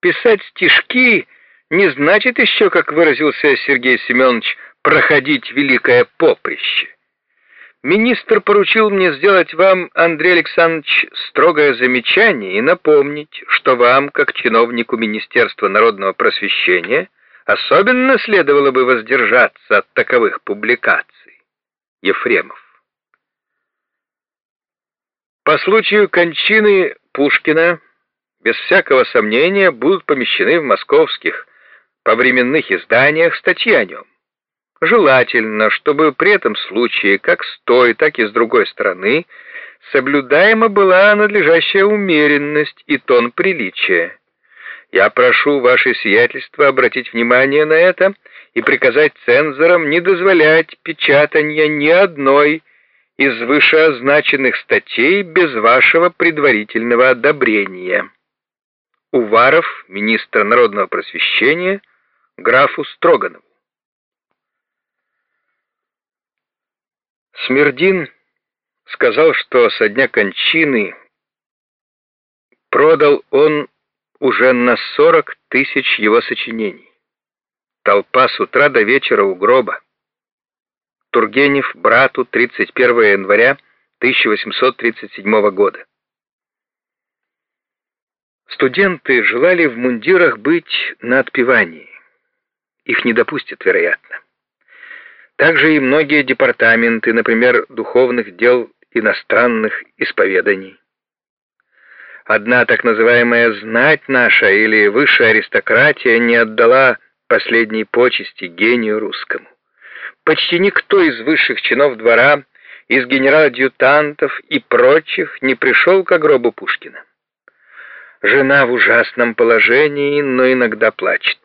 Писать стишки не значит еще, как выразился Сергей Семенович, проходить великое поприще. Министр поручил мне сделать вам, Андрей Александрович, строгое замечание и напомнить, что вам, как чиновнику Министерства народного просвещения, особенно следовало бы воздержаться от таковых публикаций. Ефремов. По случаю кончины Пушкина, без всякого сомнения, будут помещены в московских повременных изданиях статьи о нем. Желательно, чтобы при этом случае, как с той, так и с другой стороны, соблюдаема была надлежащая умеренность и тон приличия. Я прошу ваше сиятельство обратить внимание на это и приказать цензорам не дозволять печатания ни одной из вышеозначенных статей без вашего предварительного одобрения. Уваров, министр народного просвещения, графу Строганову. Смердин сказал, что со дня кончины продал он уже на 40 тысяч его сочинений. Толпа с утра до вечера у гроба. Тургенев брату 31 января 1837 года. Студенты желали в мундирах быть на отпевании. Их не допустят, вероятно. Также и многие департаменты, например, духовных дел иностранных исповеданий. Одна так называемая знать наша или высшая аристократия не отдала последней почести гению русскому. Почти никто из высших чинов двора, из генерал-адъютантов и прочих не пришел к гробу Пушкина. Жена в ужасном положении, но иногда плачет.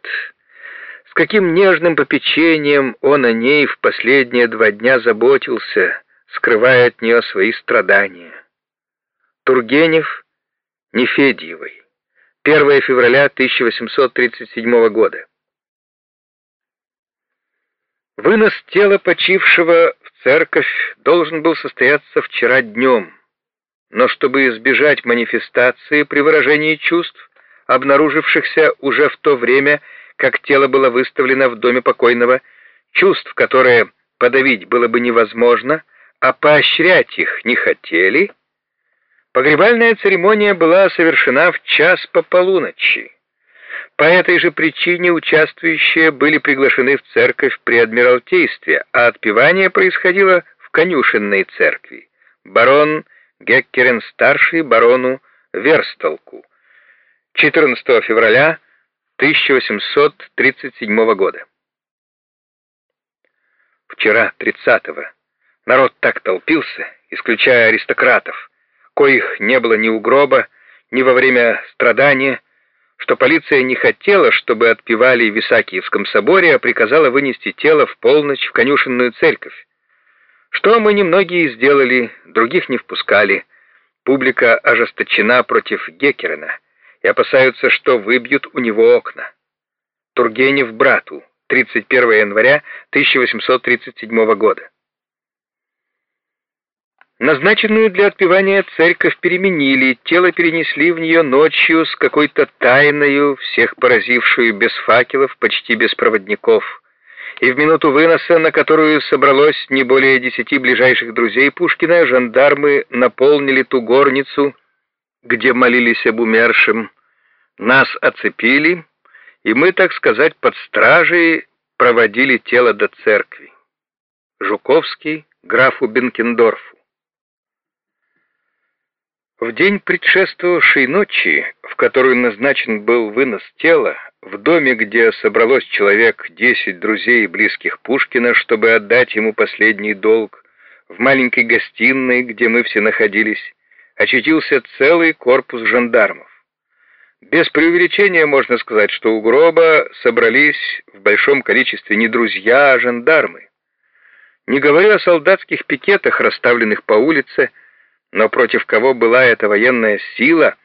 С каким нежным попечением он о ней в последние два дня заботился, скрывая от нее свои страдания. Тургенев Нефедьевой. 1 февраля 1837 года. Вынос тела почившего в церковь должен был состояться вчера днем, но чтобы избежать манифестации при выражении чувств, обнаружившихся уже в то время, как тело было выставлено в доме покойного, чувств, которые подавить было бы невозможно, а поощрять их не хотели, погребальная церемония была совершена в час по полуночи. По этой же причине участвующие были приглашены в церковь при Адмиралтействе, а отпевание происходило в конюшенной церкви. Барон Геккерен-старший барону Верстолку. 14 февраля 1837 года. Вчера, 30-го, народ так толпился, исключая аристократов, коих не было ни у гроба, ни во время страдания, что полиция не хотела, чтобы отпевали в Исаакиевском соборе, а приказала вынести тело в полночь в конюшенную церковь. Что мы немногие сделали, других не впускали. Публика ожесточена против Геккерена и опасаются, что выбьют у него окна. Тургенев брату, 31 января 1837 года. Назначенную для отпевания церковь переменили, тело перенесли в нее ночью с какой-то тайною, всех поразившую без факелов, почти без проводников. И в минуту выноса, на которую собралось не более десяти ближайших друзей Пушкина, жандармы наполнили ту горницу, где молились об умершем, нас оцепили, и мы, так сказать, под стражей проводили тело до церкви. Жуковский графу Бенкендорфу. В день предшествовавшей ночи, в которую назначен был вынос тела, в доме, где собралось человек десять друзей и близких Пушкина, чтобы отдать ему последний долг, в маленькой гостиной, где мы все находились, очутился целый корпус жандармов. Без преувеличения можно сказать, что у гроба собрались в большом количестве не друзья, а жандармы. Не говоря о солдатских пикетах, расставленных по улице, но против кого была эта военная сила,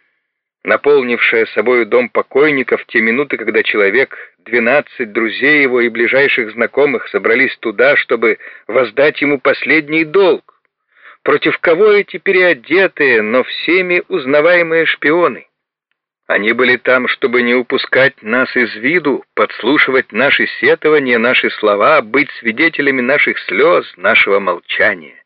наполнившая собою дом покойника в те минуты, когда человек, двенадцать друзей его и ближайших знакомых собрались туда, чтобы воздать ему последний долг? Против кого эти переодетые, но всеми узнаваемые шпионы? Они были там, чтобы не упускать нас из виду, подслушивать наши сетования, наши слова, быть свидетелями наших слез, нашего молчания.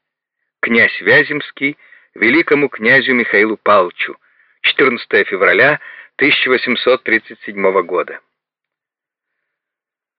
Князь Вяземский великому князю Михаилу Павловичу, 14 февраля 1837 года.